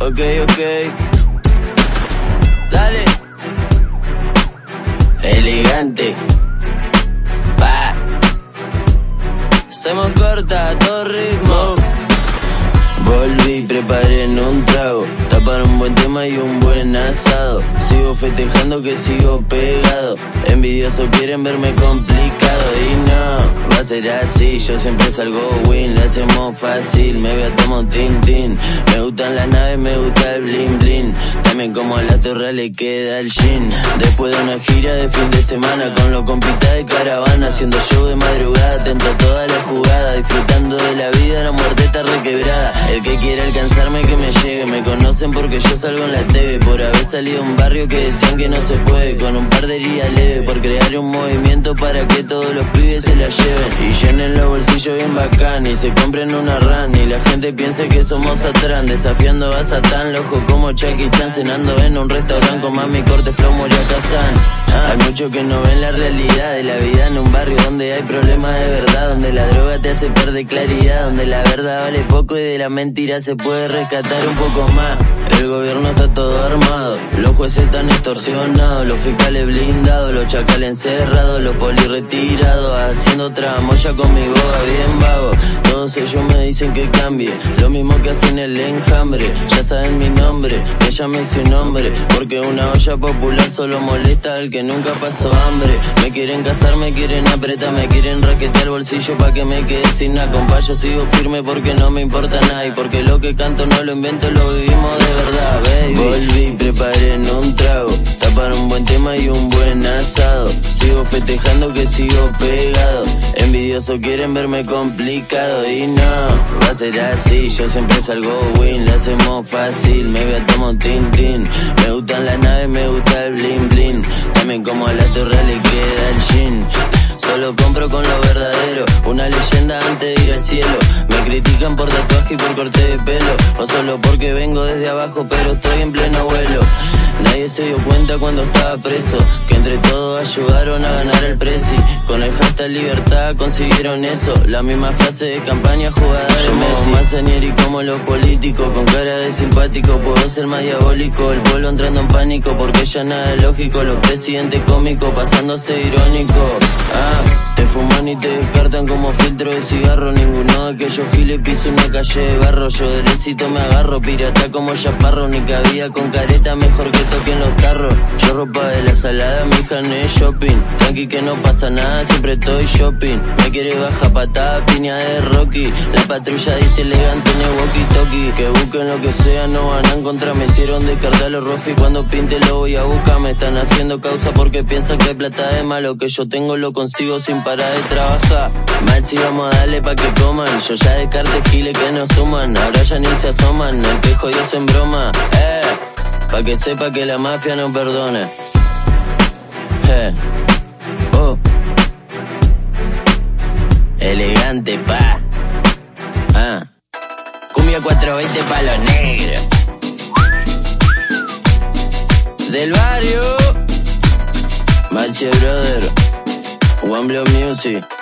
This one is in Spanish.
ok, ok. Dale. Elegante. Pa. Hacemos corta, todo ritmo. Volví, preparé en un trago. Tapar un buen tema y un buen asado. Sigo festejando que sigo pegado. Envidiosos quieren verme complicado y no a ser así. Yo siempre salgo win, le hacemos fácil. Me veo como tin Me gustan las naves, me gusta el bling bling. También como a la torre le queda el jean. Después de una gira de fin de semana con los compitas de caravana, haciendo show de madrugada, atento a toda la jugada, disfrutando de la vida, la muerte está requebrada. El que quiere alcanzarme que me porque yo salgo en la TV, por haber salido a un barrio que decían que no se puede, con un par de heridas leves, por crear un movimiento para que todos los pibes se la lleven y llenen los bolsillos bien bacán y se compren una run y la gente piense que somos atrás, desafiando a Satán, loco como Chucky Chan cenando en un restaurante con mami corte flow Moria Kazan. Hay muchos que no ven la realidad de la vida en un barrio donde hay problemas de verdad, donde la droga te hace perder claridad, donde la verdad vale poco y de la mentira se puede rescatar un poco más. El gobierno está todo armado, los jueces están extorsionados, los fiscales blindados, los chacales encerrados, los polis retirados, haciendo tramoya con mi boba bien vago. Todos ellos me dicen que cambie, lo mismo que hacen el enjambre, ya saben mi nombre, me llame su nombre, porque una olla popular solo molesta al que nunca pasó hambre. Me quieren casar, me quieren apretar, me quieren raquetear el bolsillo pa' que me quede sin nada, compa, yo sigo firme porque no me importa nada. Y porque lo que canto no lo invento, lo vivimos de verdad, baby. Volví, preparé en un trago, tapar un buen tema y un buen asado. Sigo festejando que sigo pegado. Envidiosos quieren verme complicado y no va a ser así. Yo siempre salgo win, lo hacemos fácil. Me veo como tin Me gustan las naves, me gusta el bling bling. También como a la torre le queda el jean. Solo compro con lo verdadero, una leyenda antes de ir al cielo. Me critican por tatuaje y por corte de pelo, o solo porque vengo desde abajo, pero estoy en pleno vuelo. Nadie se dio cuenta cuando estaba preso, que entre todos ayudaron a ganar el presi. Con el hashtag libertad consiguieron eso, la misma frase de campaña jugada de Messi. Más como los políticos, con cara de simpático, puedo ser más diabólico. El pueblo entrando en pánico porque ya nada es lógico. Los presidentes cómicos pasándose irónico. Ah, fuman y te descartan como filtro de cigarro. Ninguno de aquellos giles piso una calle de barro. Yo derechito me agarro, pirata como chaparro. Ni cabía con careta, mejor que toquen los carros. Yo ropa de la salada, mi hija no es shopping. Tranqui que no pasa nada, siempre estoy shopping. Me quiere baja patada, piña de Rocky. La patrulla dice elegante en el walkie talkie. Que busquen lo que sea, no van a encontrar. Me hicieron descartar los rofi cuando pinte lo voy a buscar. Me están haciendo causa porque piensan que plata de malo. Que yo tengo lo consigo sin parar de trabajar. Maxi, vamos a darle pa' que coman. Yo ya descarte giles que no suman. Ahora ya ni se asoman. El pejo Dios en broma. Eh. Pa' que sepa que la mafia no perdona. Eh. Oh. Elegante, pa. Ah. Cumbia 420 pa' los negros. Del barrio. Mache Brother. One Blow Music.